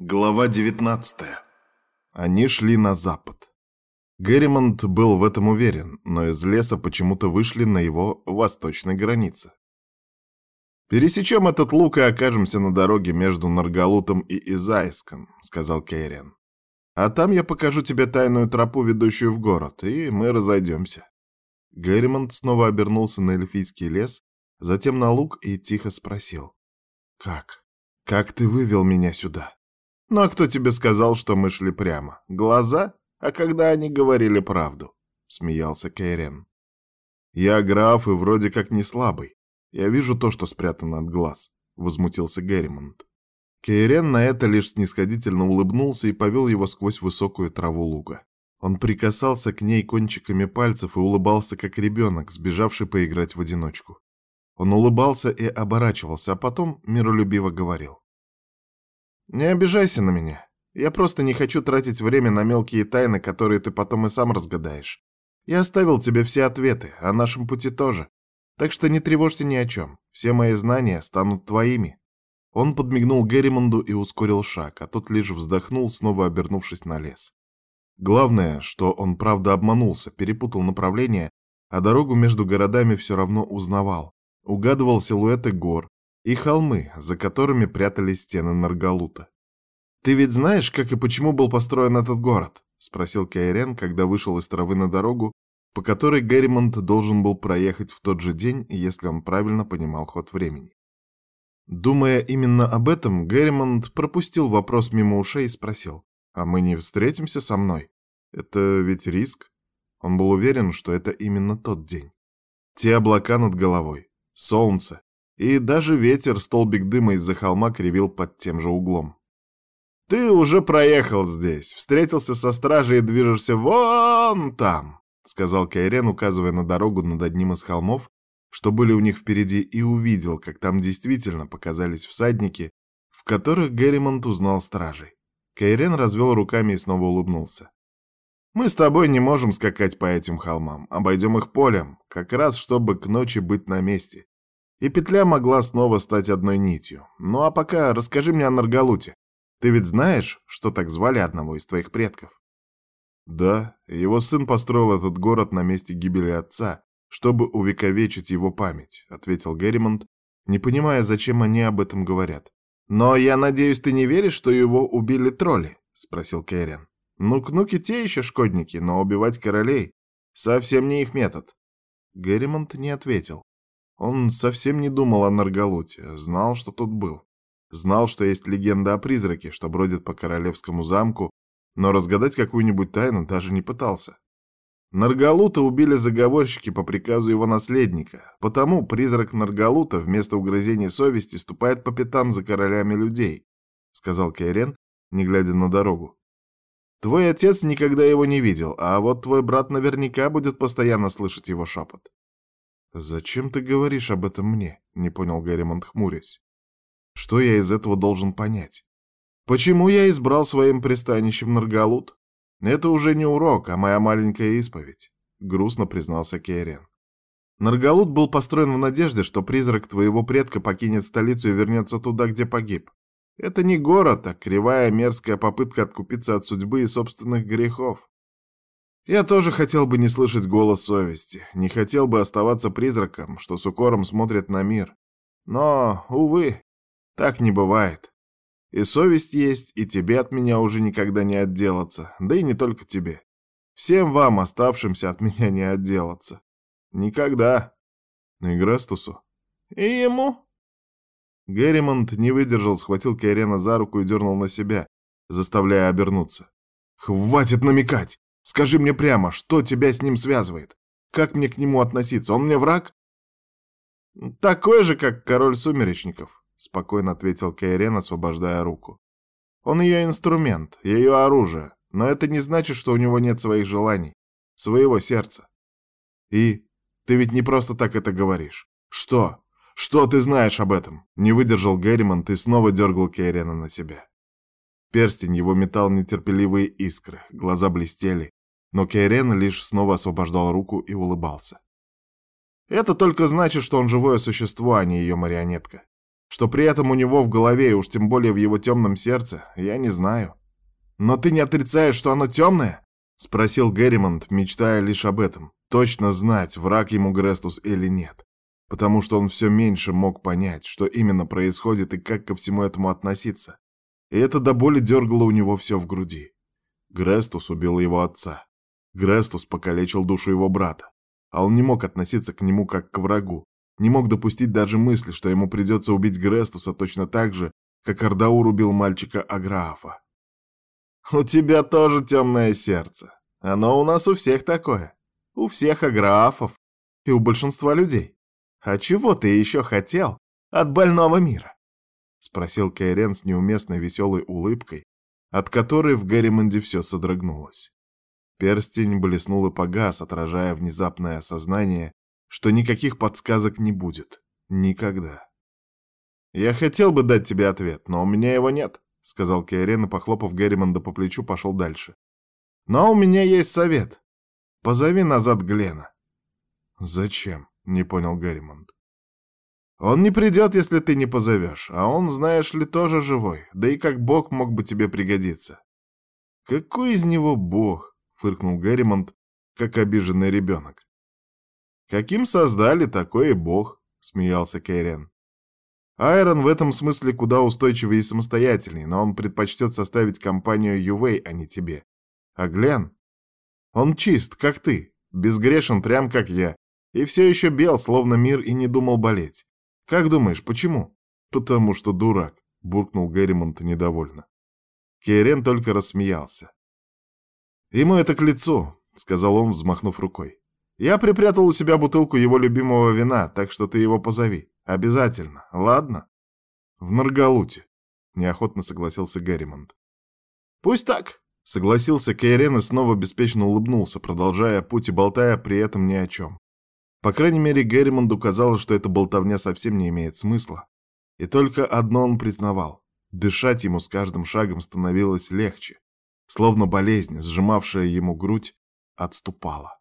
Глава 19. Они шли на запад. Герримонт был в этом уверен, но из леса почему-то вышли на его восточной границе. «Пересечем этот луг и окажемся на дороге между Наргалутом и Изайском», — сказал Кейрен. «А там я покажу тебе тайную тропу, ведущую в город, и мы разойдемся». Герримонт снова обернулся на эльфийский лес, затем на луг и тихо спросил. «Как? Как ты вывел меня сюда?» А кто тебе сказал, что мы шли прямо? Глаза? А когда они говорили правду? Смеялся Кейрен. Я граф и вроде как не слабый. Я вижу то, что спрятано от глаз, возмутился Герримонт. Кейрен на это лишь снисходительно улыбнулся и повел его сквозь высокую траву луга. Он прикасался к ней кончиками пальцев и улыбался, как ребенок, сбежавший поиграть в одиночку. Он улыбался и оборачивался, а потом миролюбиво говорил. «Не обижайся на меня. Я просто не хочу тратить время на мелкие тайны, которые ты потом и сам разгадаешь. Я оставил тебе все ответы, о нашем пути тоже. Так что не тревожься ни о чем. Все мои знания станут твоими». Он подмигнул Герримонду и ускорил шаг, а тот лишь вздохнул, снова обернувшись на лес. Главное, что он правда обманулся, перепутал направление, а дорогу между городами все равно узнавал. Угадывал силуэты гор, и холмы, за которыми прятались стены Наргалута. «Ты ведь знаешь, как и почему был построен этот город?» — спросил Кайрен, когда вышел из травы на дорогу, по которой Герримонт должен был проехать в тот же день, если он правильно понимал ход времени. Думая именно об этом, Герримонт пропустил вопрос мимо ушей и спросил, «А мы не встретимся со мной? Это ведь риск?» Он был уверен, что это именно тот день. Те облака над головой, солнце, и даже ветер столбик дыма из-за холма кривил под тем же углом. «Ты уже проехал здесь, встретился со стражей и движешься вон там», — сказал Кайрен, указывая на дорогу над одним из холмов, что были у них впереди, и увидел, как там действительно показались всадники, в которых Герримонт узнал стражей. Кайрен развел руками и снова улыбнулся. «Мы с тобой не можем скакать по этим холмам, обойдем их полем, как раз чтобы к ночи быть на месте и петля могла снова стать одной нитью. Ну а пока расскажи мне о Наргалуте. Ты ведь знаешь, что так звали одного из твоих предков? Да, его сын построил этот город на месте гибели отца, чтобы увековечить его память, ответил Герримонт, не понимая, зачем они об этом говорят. Но я надеюсь, ты не веришь, что его убили тролли? спросил Кэрен. Ну, кнуки те еще шкодники, но убивать королей совсем не их метод. Герримонт не ответил. Он совсем не думал о Наргалуте, знал, что тут был. Знал, что есть легенда о призраке, что бродит по королевскому замку, но разгадать какую-нибудь тайну даже не пытался. Наргалута убили заговорщики по приказу его наследника, потому призрак Наргалута вместо угрызений совести ступает по пятам за королями людей, сказал Кейрен, не глядя на дорогу. Твой отец никогда его не видел, а вот твой брат наверняка будет постоянно слышать его шепот. «Зачем ты говоришь об этом мне?» — не понял Гарримонт, хмурясь. «Что я из этого должен понять? Почему я избрал своим пристанищем Наргалут? Это уже не урок, а моя маленькая исповедь», — грустно признался Кейрен. Наргалут был построен в надежде, что призрак твоего предка покинет столицу и вернется туда, где погиб. Это не город, а кривая мерзкая попытка откупиться от судьбы и собственных грехов. Я тоже хотел бы не слышать голос совести, не хотел бы оставаться призраком, что с укором смотрит на мир. Но, увы, так не бывает. И совесть есть, и тебе от меня уже никогда не отделаться, да и не только тебе. Всем вам, оставшимся от меня, не отделаться. Никогда. И Грастусу. И ему. Герримонт не выдержал, схватил Кайрена за руку и дернул на себя, заставляя обернуться. «Хватит намекать! Скажи мне прямо, что тебя с ним связывает? Как мне к нему относиться? Он мне враг? Такой же, как король сумеречников, спокойно ответил Кейрен, освобождая руку. Он ее инструмент, ее оружие, но это не значит, что у него нет своих желаний, своего сердца. И ты ведь не просто так это говоришь. Что? Что ты знаешь об этом? Не выдержал Герримонт ты снова дергал Кейрена на себя. Перстень его метал нетерпеливые искры, глаза блестели, но Кейрен лишь снова освобождал руку и улыбался. «Это только значит, что он живое существо, а не ее марионетка. Что при этом у него в голове, и уж тем более в его темном сердце, я не знаю. Но ты не отрицаешь, что оно темное? Спросил Герримонт, мечтая лишь об этом. Точно знать, враг ему Грестус или нет. Потому что он все меньше мог понять, что именно происходит и как ко всему этому относиться. И это до боли дергало у него все в груди. Грестус убил его отца. Грестус покалечил душу его брата. А он не мог относиться к нему как к врагу. Не мог допустить даже мысли, что ему придется убить Грестуса точно так же, как Ардаур убил мальчика Аграафа. «У тебя тоже темное сердце. Оно у нас у всех такое. У всех Аграафов и у большинства людей. А чего ты еще хотел от больного мира?» — спросил Кайрен с неуместной веселой улыбкой, от которой в Герримонде все содрогнулось. Перстень блеснул и погас, отражая внезапное осознание, что никаких подсказок не будет. Никогда. «Я хотел бы дать тебе ответ, но у меня его нет», — сказал Кейрен и, похлопав Герримонда по плечу, пошел дальше. «Но у меня есть совет. Позови назад Глена». «Зачем?» — не понял Герримонд. «Он не придет, если ты не позовешь, а он, знаешь ли, тоже живой, да и как бог мог бы тебе пригодиться». «Какой из него бог?» — фыркнул Герримонд, как обиженный ребенок. «Каким создали, такой и бог», — смеялся Кейрен. Айрон в этом смысле куда устойчивее и самостоятельнее, но он предпочтет составить компанию Ювей, а не тебе. А Глен? Он чист, как ты, безгрешен, прям как я, и все еще бел, словно мир, и не думал болеть. Как думаешь, почему? Потому что дурак, буркнул Герримонт недовольно. Кейрен только рассмеялся. Ему это к лицу, сказал он, взмахнув рукой. Я припрятал у себя бутылку его любимого вина, так что ты его позови. Обязательно, ладно? В Наргалуте, неохотно согласился Герримонт. Пусть так, согласился Кейрен и снова беспечно улыбнулся, продолжая путь и болтая при этом ни о чем. По крайней мере, Герримонду казалось, что эта болтовня совсем не имеет смысла. И только одно он признавал. Дышать ему с каждым шагом становилось легче. Словно болезнь, сжимавшая ему грудь, отступала.